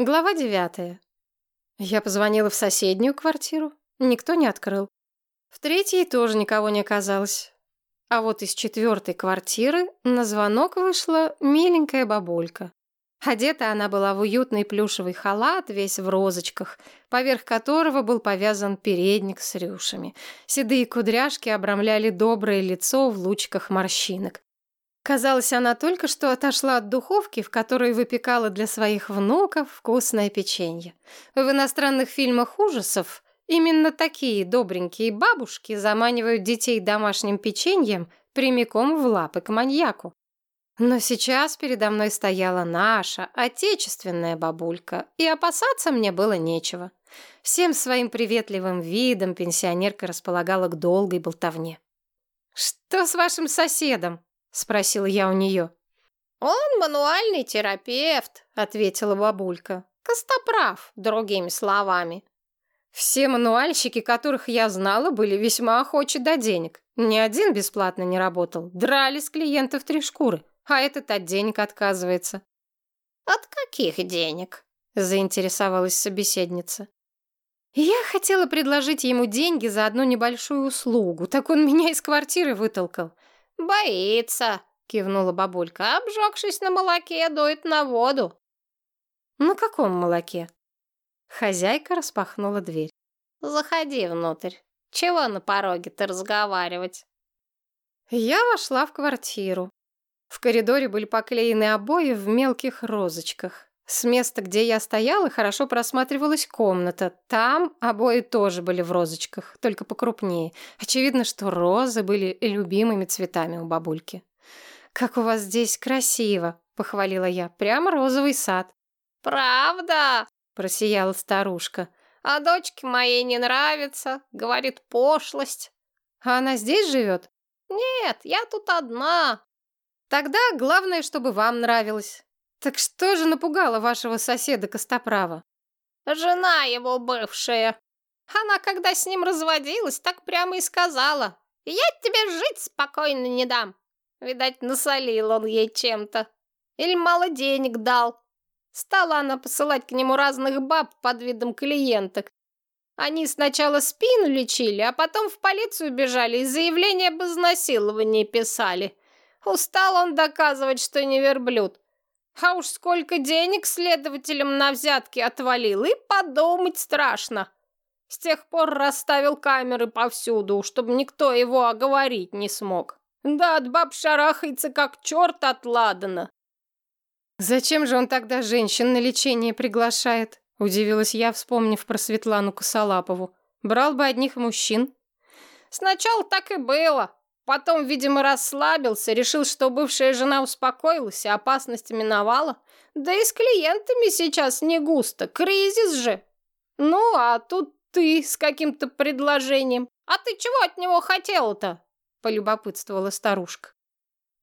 Глава девятая. Я позвонила в соседнюю квартиру. Никто не открыл. В третьей тоже никого не оказалось. А вот из четвертой квартиры на звонок вышла миленькая бабулька. Одета она была в уютный плюшевый халат, весь в розочках, поверх которого был повязан передник с рюшами. Седые кудряшки обрамляли доброе лицо в лучиках морщинок. Казалось, она только что отошла от духовки, в которой выпекала для своих внуков вкусное печенье. В иностранных фильмах ужасов именно такие добренькие бабушки заманивают детей домашним печеньем прямиком в лапы к маньяку. Но сейчас передо мной стояла наша, отечественная бабулька, и опасаться мне было нечего. Всем своим приветливым видом пенсионерка располагала к долгой болтовне. «Что с вашим соседом?» — спросила я у нее. «Он мануальный терапевт», — ответила бабулька. «Костоправ, другими словами». Все мануальщики, которых я знала, были весьма охочи до денег. Ни один бесплатно не работал. Драли с клиентов три шкуры, а этот от денег отказывается. «От каких денег?» — заинтересовалась собеседница. Я хотела предложить ему деньги за одну небольшую услугу, так он меня из квартиры вытолкал. «Боится», — кивнула бабулька, обжегшись на молоке, дует на воду. «На каком молоке?» Хозяйка распахнула дверь. «Заходи внутрь. Чего на пороге-то разговаривать?» Я вошла в квартиру. В коридоре были поклеены обои в мелких розочках. С места, где я стояла, хорошо просматривалась комната. Там обои тоже были в розочках, только покрупнее. Очевидно, что розы были любимыми цветами у бабульки. «Как у вас здесь красиво!» — похвалила я. «Прямо розовый сад». «Правда?» — просияла старушка. «А дочке моей не нравится. Говорит, пошлость». «А она здесь живет?» «Нет, я тут одна». «Тогда главное, чтобы вам нравилось». «Так что же напугало вашего соседа Костоправа?» «Жена его бывшая. Она, когда с ним разводилась, так прямо и сказала. Я тебе жить спокойно не дам. Видать, насолил он ей чем-то. Или мало денег дал. Стала она посылать к нему разных баб под видом клиенток. Они сначала спину лечили, а потом в полицию бежали и заявление об изнасиловании писали. Устал он доказывать, что не верблюд. А уж сколько денег следователям на взятки отвалил, и подумать страшно. С тех пор расставил камеры повсюду, чтобы никто его оговорить не смог. Да от баб шарахается, как черт от ладана. «Зачем же он тогда женщин на лечение приглашает?» Удивилась я, вспомнив про Светлану Косолапову. «Брал бы одних мужчин». «Сначала так и было. Потом, видимо, расслабился, решил, что бывшая жена успокоилась и опасность миновала. Да и с клиентами сейчас не густо, кризис же. Ну, а тут ты с каким-то предложением. А ты чего от него хотела-то? Полюбопытствовала старушка.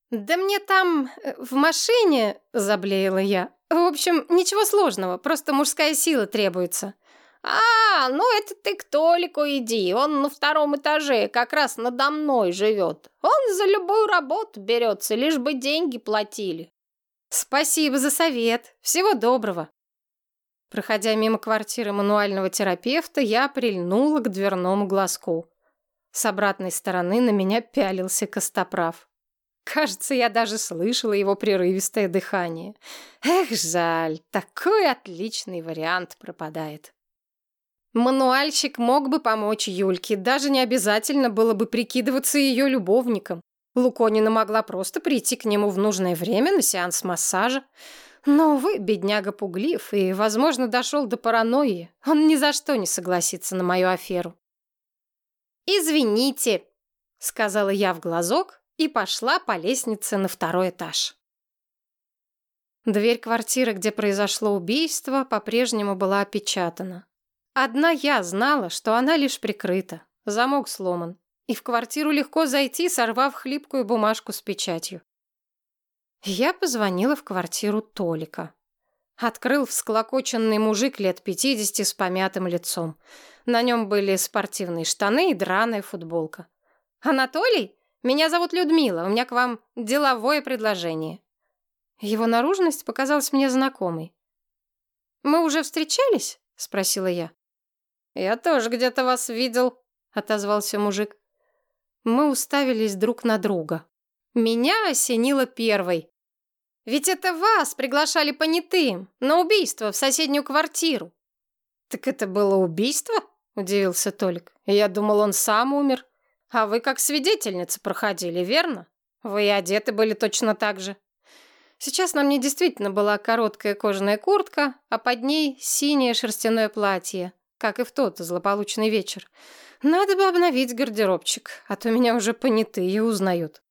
Да мне там э, в машине, заблеяла я. В общем, ничего сложного, просто мужская сила требуется. «А, ну это ты к Толику иди, он на втором этаже, как раз надо мной живет. Он за любую работу берется, лишь бы деньги платили». «Спасибо за совет, всего доброго». Проходя мимо квартиры мануального терапевта, я прильнула к дверному глазку. С обратной стороны на меня пялился Костоправ. Кажется, я даже слышала его прерывистое дыхание. Эх, жаль, такой отличный вариант пропадает. Мануальщик мог бы помочь Юльке, даже не обязательно было бы прикидываться ее любовником. Луконина могла просто прийти к нему в нужное время на сеанс массажа. Но, увы, бедняга пуглив и, возможно, дошел до паранойи. Он ни за что не согласится на мою аферу. «Извините», — сказала я в глазок и пошла по лестнице на второй этаж. Дверь квартиры, где произошло убийство, по-прежнему была опечатана. Одна я знала, что она лишь прикрыта, замок сломан, и в квартиру легко зайти, сорвав хлипкую бумажку с печатью. Я позвонила в квартиру Толика. Открыл всклокоченный мужик лет пятидесяти с помятым лицом. На нем были спортивные штаны и драная футболка. «Анатолий? Меня зовут Людмила, у меня к вам деловое предложение». Его наружность показалась мне знакомой. Мы уже встречались?» — спросила я. «Я тоже где-то вас видел», — отозвался мужик. Мы уставились друг на друга. Меня осенило первой. «Ведь это вас приглашали понятым на убийство в соседнюю квартиру». «Так это было убийство?» — удивился Толик. «Я думал, он сам умер. А вы как свидетельница проходили, верно? Вы и одеты были точно так же». Сейчас на мне действительно была короткая кожаная куртка, а под ней синее шерстяное платье, как и в тот злополучный вечер. Надо бы обновить гардеробчик, а то меня уже понятые узнают.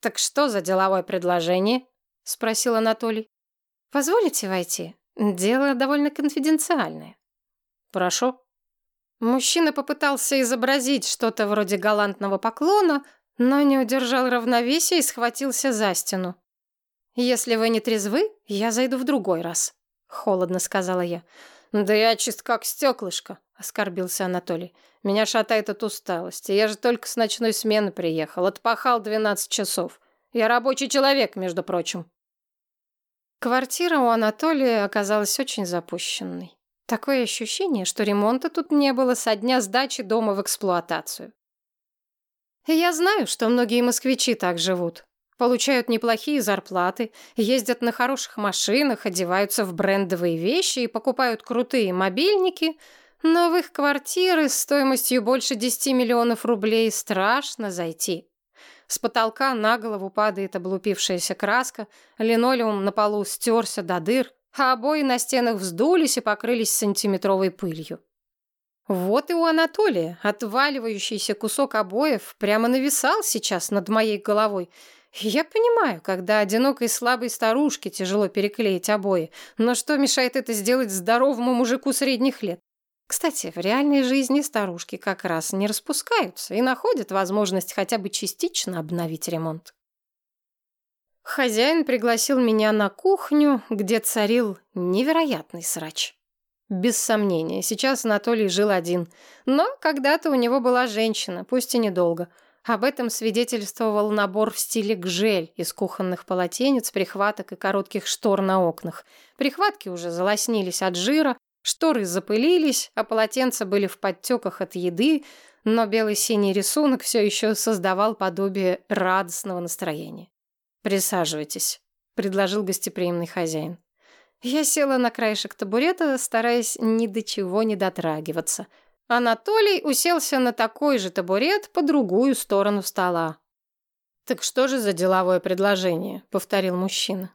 «Так что за деловое предложение?» — спросил Анатолий. «Позволите войти? Дело довольно конфиденциальное». «Прошу». Мужчина попытался изобразить что-то вроде галантного поклона, но не удержал равновесия и схватился за стену. «Если вы не трезвы, я зайду в другой раз», — холодно сказала я. «Да я чист как стеклышко», — оскорбился Анатолий. «Меня шатает от усталости. Я же только с ночной смены приехал. Отпахал 12 часов. Я рабочий человек, между прочим». Квартира у Анатолия оказалась очень запущенной. Такое ощущение, что ремонта тут не было со дня сдачи дома в эксплуатацию. Я знаю, что многие москвичи так живут. Получают неплохие зарплаты, ездят на хороших машинах, одеваются в брендовые вещи и покупают крутые мобильники, но в их квартиры стоимостью больше 10 миллионов рублей страшно зайти. С потолка на голову падает облупившаяся краска, линолеум на полу стерся до дыр, а обои на стенах вздулись и покрылись сантиметровой пылью. Вот и у Анатолия отваливающийся кусок обоев прямо нависал сейчас над моей головой — я понимаю, когда одинокой слабой старушке тяжело переклеить обои, но что мешает это сделать здоровому мужику средних лет? Кстати, в реальной жизни старушки как раз не распускаются и находят возможность хотя бы частично обновить ремонт. Хозяин пригласил меня на кухню, где царил невероятный срач. Без сомнения, сейчас Анатолий жил один, но когда-то у него была женщина, пусть и недолго – об этом свидетельствовал набор в стиле гжель из кухонных полотенец, прихваток и коротких штор на окнах. Прихватки уже залоснились от жира, шторы запылились, а полотенца были в подтеках от еды, но белый-синий рисунок все еще создавал подобие радостного настроения. «Присаживайтесь», — предложил гостеприимный хозяин. Я села на краешек табурета, стараясь ни до чего не дотрагиваться — Анатолий уселся на такой же табурет по другую сторону стола. «Так что же за деловое предложение?» — повторил мужчина.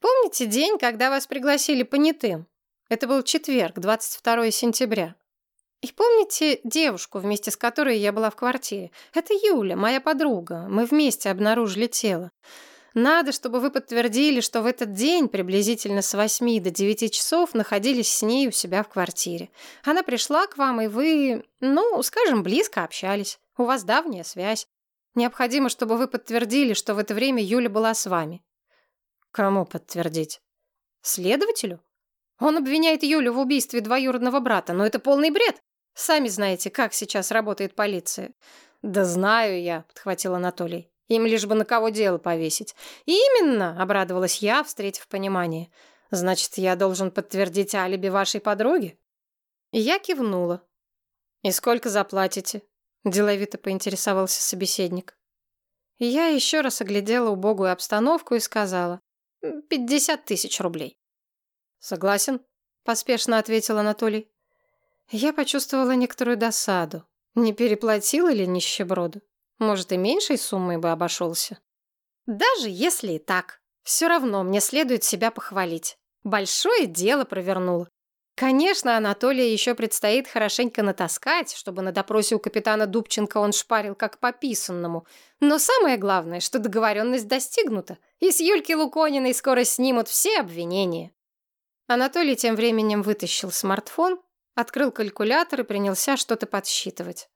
«Помните день, когда вас пригласили понятым? Это был четверг, 22 сентября. И помните девушку, вместе с которой я была в квартире? Это Юля, моя подруга. Мы вместе обнаружили тело. Надо, чтобы вы подтвердили, что в этот день приблизительно с 8 до 9 часов находились с ней у себя в квартире. Она пришла к вам, и вы, ну, скажем, близко общались. У вас давняя связь. Необходимо, чтобы вы подтвердили, что в это время Юля была с вами. Кому подтвердить? Следователю? Он обвиняет Юлю в убийстве двоюродного брата, но это полный бред. Сами знаете, как сейчас работает полиция. Да знаю я, подхватил Анатолий. Им лишь бы на кого дело повесить. Именно, обрадовалась я, встретив понимание. Значит, я должен подтвердить алиби вашей подруги? Я кивнула. И сколько заплатите? Деловито поинтересовался собеседник. Я еще раз оглядела убогую обстановку и сказала. «Пятьдесят тысяч рублей». «Согласен», — поспешно ответил Анатолий. Я почувствовала некоторую досаду. Не переплатила ли нищеброду? Может, и меньшей суммой бы обошелся. Даже если и так, все равно мне следует себя похвалить. Большое дело провернула. Конечно, Анатолия еще предстоит хорошенько натаскать, чтобы на допросе у капитана Дубченко он шпарил как по писанному. Но самое главное, что договоренность достигнута, и с Юльки Лукониной скоро снимут все обвинения. Анатолий тем временем вытащил смартфон, открыл калькулятор и принялся что-то подсчитывать.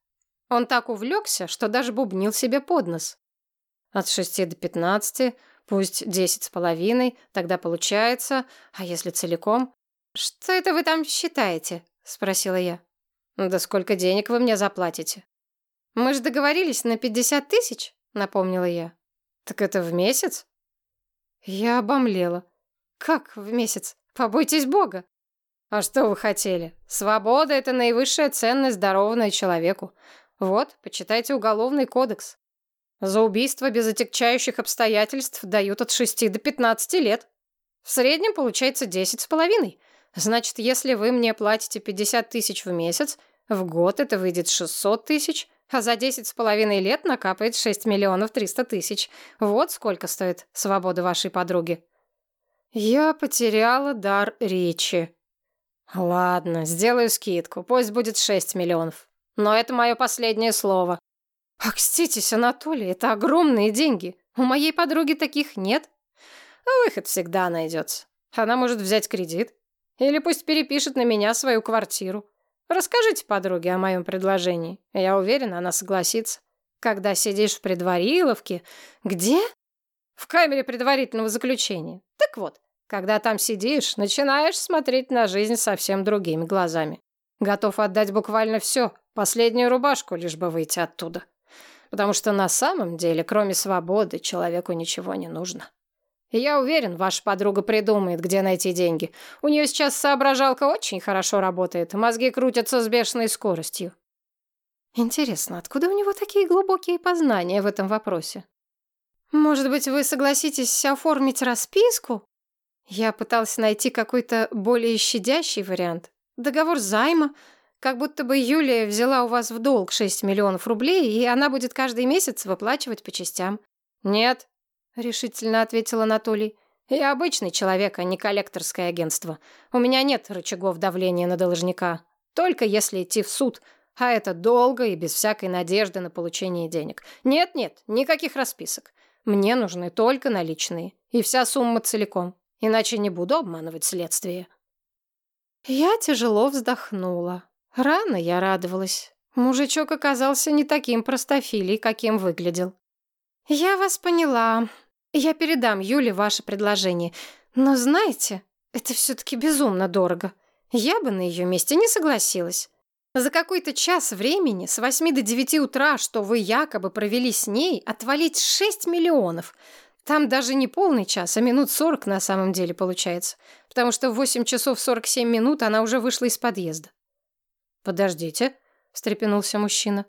Он так увлекся, что даже бубнил себе под нос. От шести до пятнадцати, пусть десять с половиной, тогда получается, а если целиком? «Что это вы там считаете?» — спросила я. «Да сколько денег вы мне заплатите?» «Мы же договорились на пятьдесят тысяч», — напомнила я. «Так это в месяц?» Я обомлела. «Как в месяц? Побойтесь Бога. А что вы хотели? Свобода — это наивысшая ценность, дарованная человеку. Вот, почитайте Уголовный кодекс. За убийство без отягчающих обстоятельств дают от 6 до 15 лет. В среднем получается 10 с половиной. Значит, если вы мне платите 50 тысяч в месяц, в год это выйдет 600 тысяч, а за 10 с половиной лет накапает 6 миллионов 300 тысяч. Вот сколько стоит свобода вашей подруги. Я потеряла дар речи. Ладно, сделаю скидку, пусть будет 6 миллионов. Но это мое последнее слово. Окститесь, Анатолий, это огромные деньги. У моей подруги таких нет. Выход всегда найдется. Она может взять кредит. Или пусть перепишет на меня свою квартиру. Расскажите подруге о моем предложении. Я уверена, она согласится. Когда сидишь в предвариловке... Где? В камере предварительного заключения. Так вот, когда там сидишь, начинаешь смотреть на жизнь совсем другими глазами. Готов отдать буквально все, последнюю рубашку, лишь бы выйти оттуда. Потому что на самом деле, кроме свободы, человеку ничего не нужно. И я уверен, ваша подруга придумает, где найти деньги. У нее сейчас соображалка очень хорошо работает, мозги крутятся с бешеной скоростью. Интересно, откуда у него такие глубокие познания в этом вопросе? Может быть, вы согласитесь оформить расписку? Я пытался найти какой-то более щадящий вариант. Договор займа, как будто бы Юлия взяла у вас в долг 6 миллионов рублей, и она будет каждый месяц выплачивать по частям. Нет, решительно ответил Анатолий. Я обычный человек, а не коллекторское агентство. У меня нет рычагов давления на должника. Только если идти в суд, а это долго и без всякой надежды на получение денег. Нет-нет, никаких расписок. Мне нужны только наличные. И вся сумма целиком. Иначе не буду обманывать следствие. Я тяжело вздохнула. Рано я радовалась. Мужичок оказался не таким простофилей, каким выглядел. «Я вас поняла. Я передам Юле ваше предложение. Но знаете, это все-таки безумно дорого. Я бы на ее месте не согласилась. За какой-то час времени с 8 до 9 утра, что вы якобы провели с ней, отвалить 6 миллионов. Там даже не полный час, а минут 40 на самом деле получается. Потому что в 8 часов 47 минут она уже вышла из подъезда. «Подождите», — встрепенулся мужчина.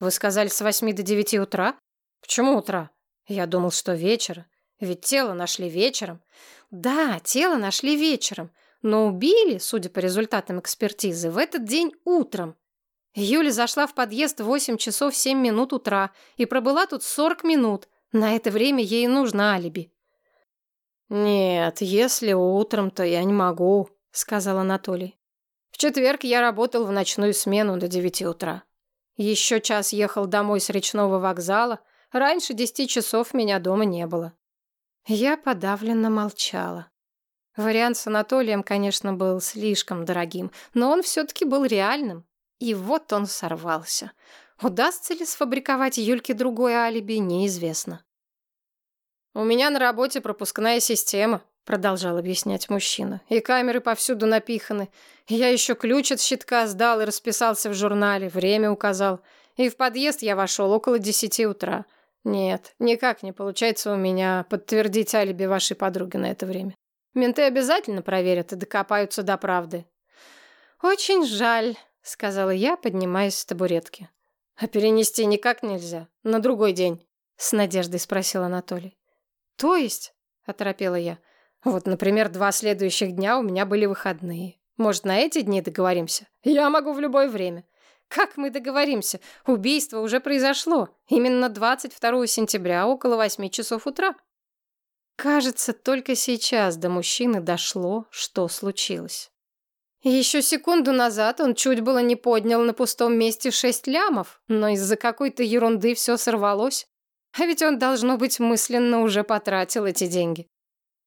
«Вы сказали с 8 до 9 утра? Почему утра? Я думал, что вечера. Ведь тело нашли вечером. Да, тело нашли вечером, но убили, судя по результатам экспертизы, в этот день утром. Юля зашла в подъезд в 8 часов 7 минут утра и пробыла тут 40 минут. На это время ей нужно алиби. «Нет, если утром, то я не могу», — сказал Анатолий. «В четверг я работал в ночную смену до девяти утра. Еще час ехал домой с речного вокзала, Раньше десяти часов меня дома не было. Я подавленно молчала. Вариант с Анатолием, конечно, был слишком дорогим, но он все-таки был реальным. И вот он сорвался. Удастся ли сфабриковать Юльке другое алиби, неизвестно. «У меня на работе пропускная система», — продолжал объяснять мужчина. «И камеры повсюду напиханы. Я еще ключ от щитка сдал и расписался в журнале, время указал. И в подъезд я вошел около десяти утра. Нет, никак не получается у меня подтвердить алиби вашей подруги на это время. Менты обязательно проверят и докопаются до правды. Очень жаль, сказала я, поднимаясь с табуретки. А перенести никак нельзя. На другой день, с надеждой спросил Анатолий. То есть, оторопела я. Вот, например, два следующих дня у меня были выходные. Может, на эти дни договоримся? Я могу в любое время. Как мы договоримся? Убийство уже произошло. Именно 22 сентября, около 8 часов утра. Кажется, только сейчас до мужчины дошло, что случилось. Еще секунду назад он чуть было не поднял на пустом месте шесть лямов, но из-за какой-то ерунды все сорвалось. А ведь он, должно быть, мысленно уже потратил эти деньги.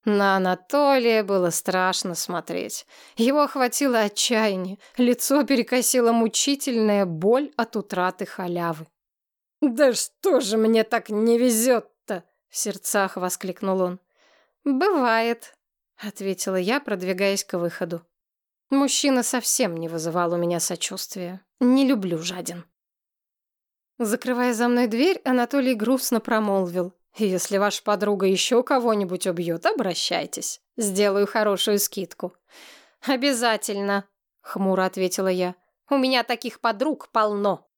На Анатолия было страшно смотреть. Его охватило отчаяние, лицо перекосило мучительная боль от утраты халявы. «Да что же мне так не везет-то?» — в сердцах воскликнул он. «Бывает», — ответила я, продвигаясь к выходу. Мужчина совсем не вызывал у меня сочувствия. Не люблю жаден. Закрывая за мной дверь, Анатолий грустно промолвил. Если ваша подруга еще кого-нибудь убьет, обращайтесь. Сделаю хорошую скидку. Обязательно, хмуро ответила я. У меня таких подруг полно.